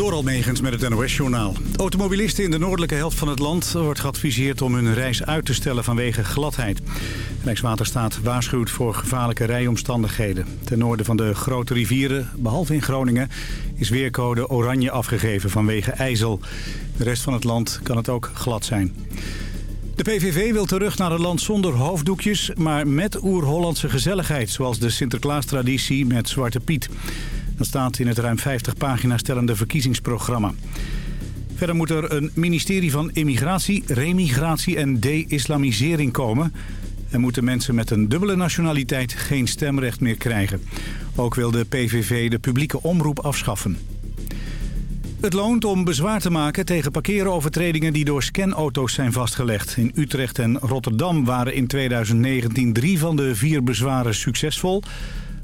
Door Almegens met het NOS-journaal. Automobilisten in de noordelijke helft van het land wordt geadviseerd om hun reis uit te stellen vanwege gladheid. Rijkswaterstaat waarschuwt voor gevaarlijke rijomstandigheden. Ten noorden van de grote rivieren, behalve in Groningen, is weercode oranje afgegeven vanwege ijzel. De rest van het land kan het ook glad zijn. De PVV wil terug naar een land zonder hoofddoekjes, maar met oer-Hollandse gezelligheid, zoals de Sinterklaas-traditie met Zwarte Piet. Dat staat in het ruim 50 pagina's stellende verkiezingsprogramma. Verder moet er een ministerie van immigratie, remigratie en de-islamisering komen. En moeten mensen met een dubbele nationaliteit geen stemrecht meer krijgen. Ook wil de PVV de publieke omroep afschaffen. Het loont om bezwaar te maken tegen parkeerovertredingen die door scanauto's zijn vastgelegd. In Utrecht en Rotterdam waren in 2019 drie van de vier bezwaren succesvol.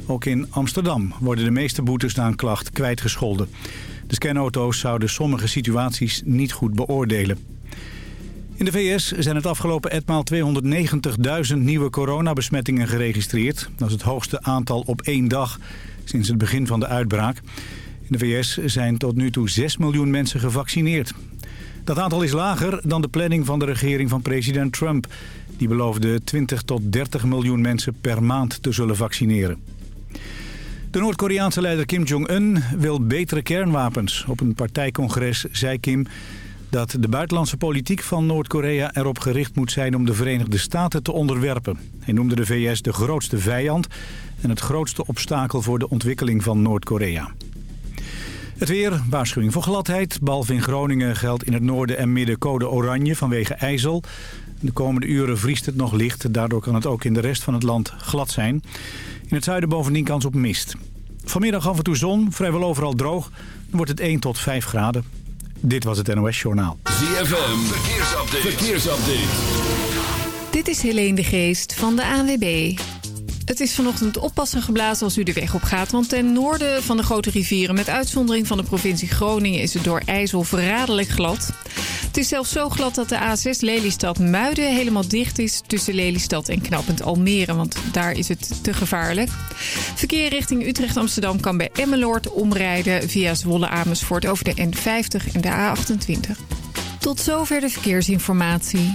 Ook in Amsterdam worden de meeste boetes na een klacht kwijtgescholden. De scanauto's zouden sommige situaties niet goed beoordelen. In de VS zijn het afgelopen etmaal 290.000 nieuwe coronabesmettingen geregistreerd. Dat is het hoogste aantal op één dag sinds het begin van de uitbraak. In de VS zijn tot nu toe 6 miljoen mensen gevaccineerd. Dat aantal is lager dan de planning van de regering van president Trump. Die beloofde 20 tot 30 miljoen mensen per maand te zullen vaccineren. De Noord-Koreaanse leider Kim Jong-un wil betere kernwapens. Op een partijcongres zei Kim dat de buitenlandse politiek van Noord-Korea erop gericht moet zijn om de Verenigde Staten te onderwerpen. Hij noemde de VS de grootste vijand en het grootste obstakel voor de ontwikkeling van Noord-Korea. Het weer, waarschuwing voor gladheid. Behalve in Groningen geldt in het noorden en midden code oranje vanwege ijzel. De komende uren vriest het nog licht. Daardoor kan het ook in de rest van het land glad zijn. In het zuiden bovendien kans op mist. Vanmiddag af en toe zon, vrijwel overal droog. Dan wordt het 1 tot 5 graden. Dit was het NOS Journaal. ZFM, verkeersupdate. verkeersupdate. Dit is Helene de Geest van de ANWB. Het is vanochtend oppassen geblazen als u de weg op gaat. Want ten noorden van de grote rivieren, met uitzondering van de provincie Groningen... is het door IJssel verraderlijk glad. Het is zelfs zo glad dat de A6 Lelystad-Muiden helemaal dicht is... tussen Lelystad en knappend Almere, want daar is het te gevaarlijk. Verkeer richting Utrecht-Amsterdam kan bij Emmeloord omrijden... via Zwolle-Amersfoort over de N50 en de A28. Tot zover de verkeersinformatie.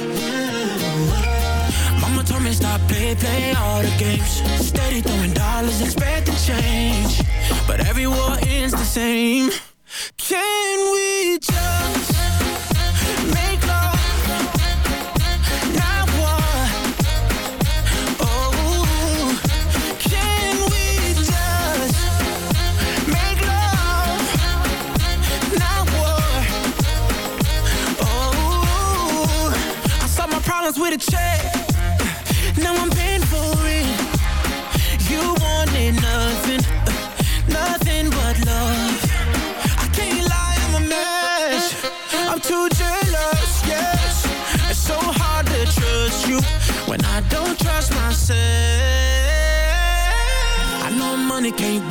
Play, play all the games. Steady throwing dollars, expect the change. But every war ends the same.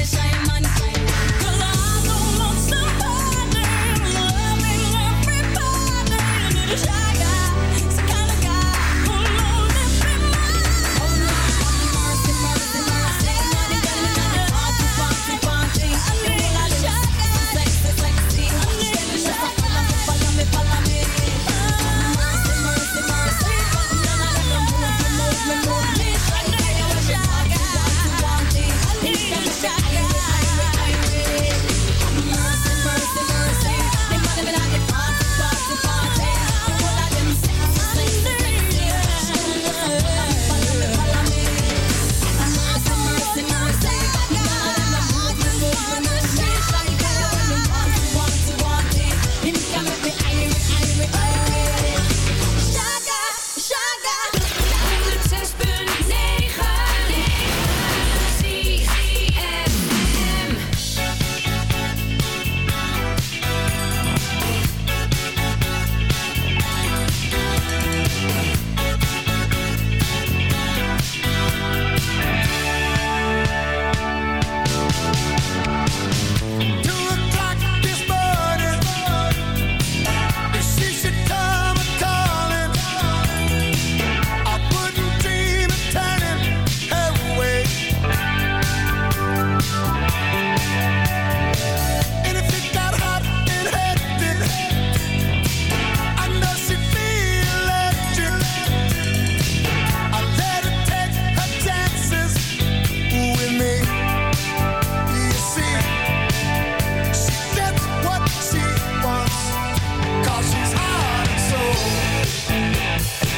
I am on Yeah.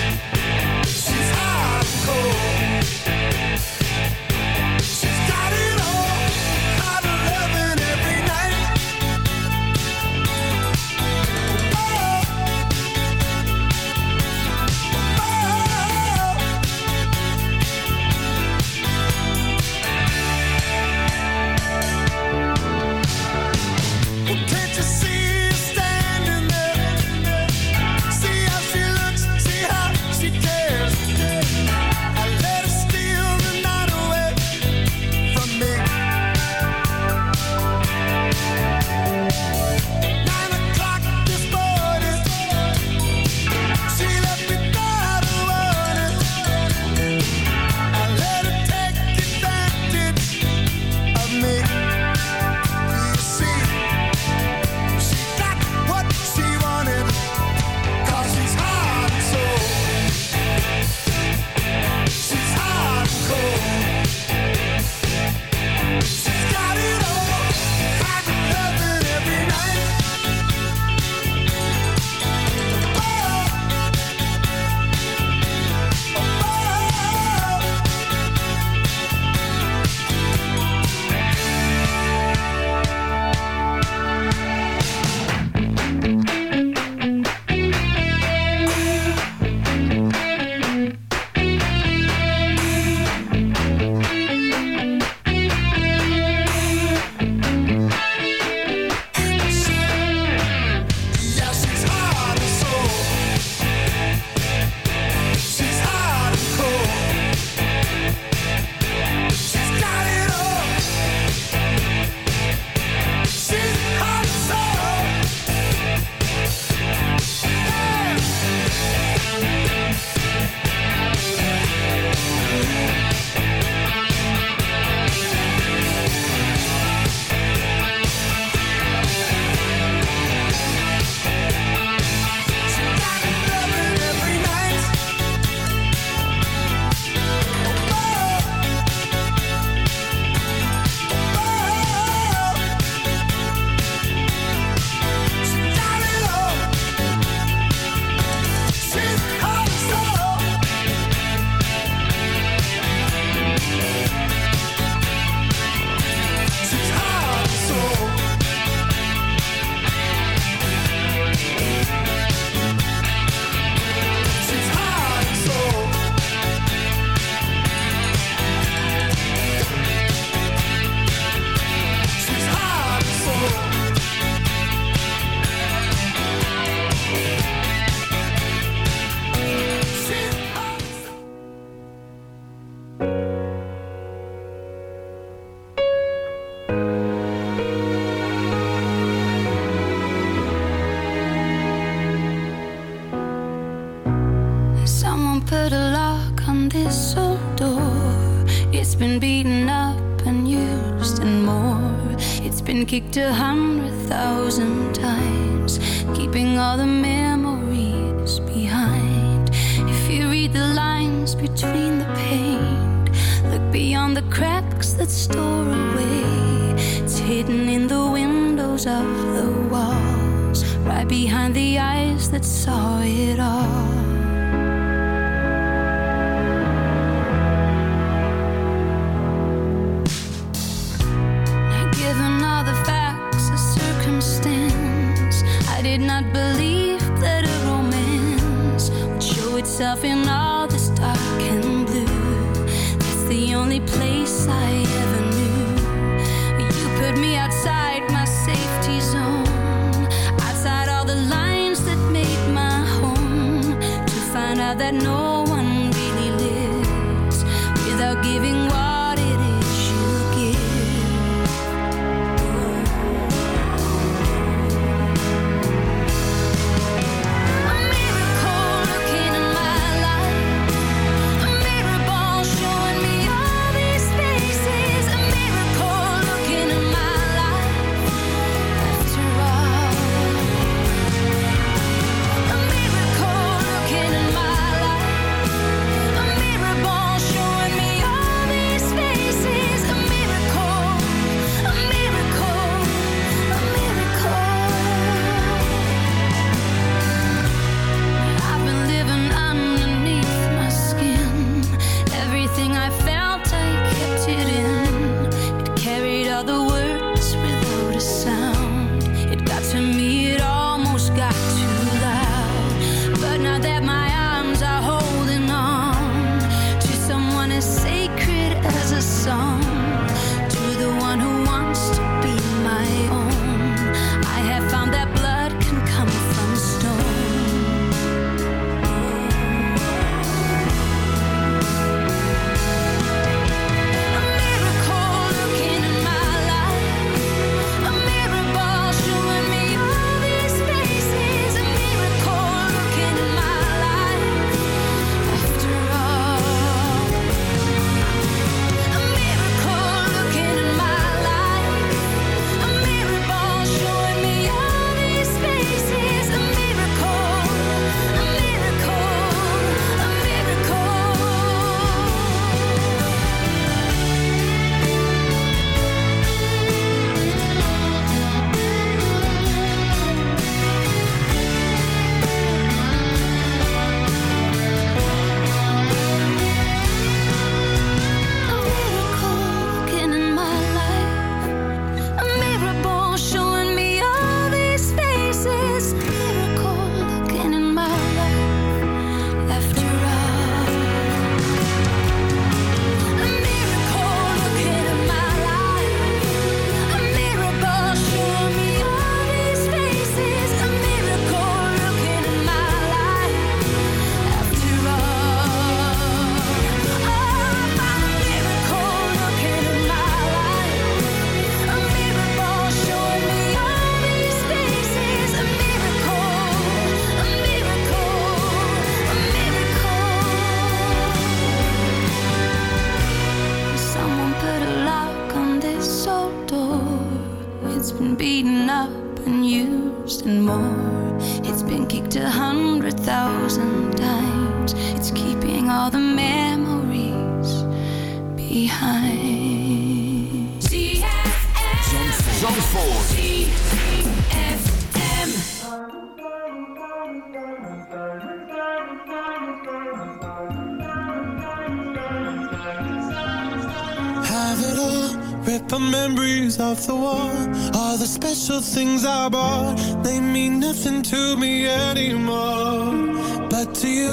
Have it all, rip memories off the wall. All the special things I bought, they mean nothing to me anymore. But to you,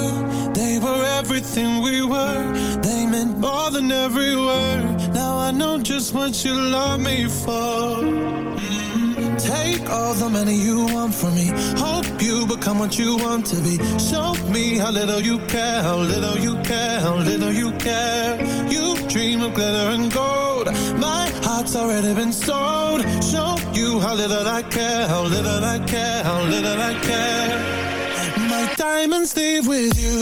they were everything we were. They meant more than every word. Now I know just what you love me for. Mm. Take all the money you want from me. Hope become what you want to be. Show me how little you care, how little you care, how little you care. You dream of glitter and gold. My heart's already been sold. Show you how little I care, how little I care, how little I care. My diamonds leave with you.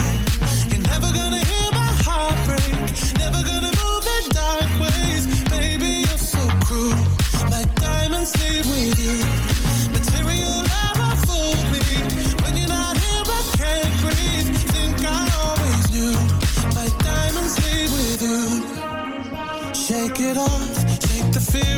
You're never gonna hear my heart break. Never gonna move in dark ways. Baby, you're so cruel. My diamonds leave with you.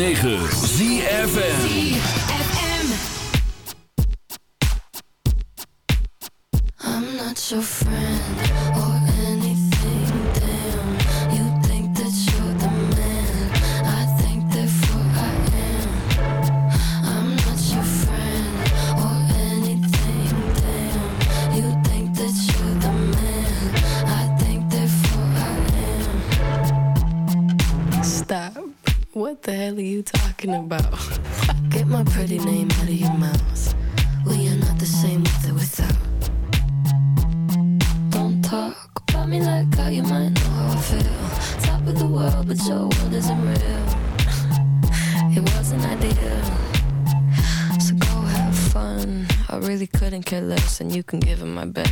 106.9 ZFN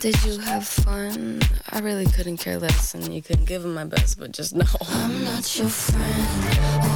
Did you have fun? I really couldn't care less, and you couldn't give him my best, but just no. I'm not your friend.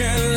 can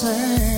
say.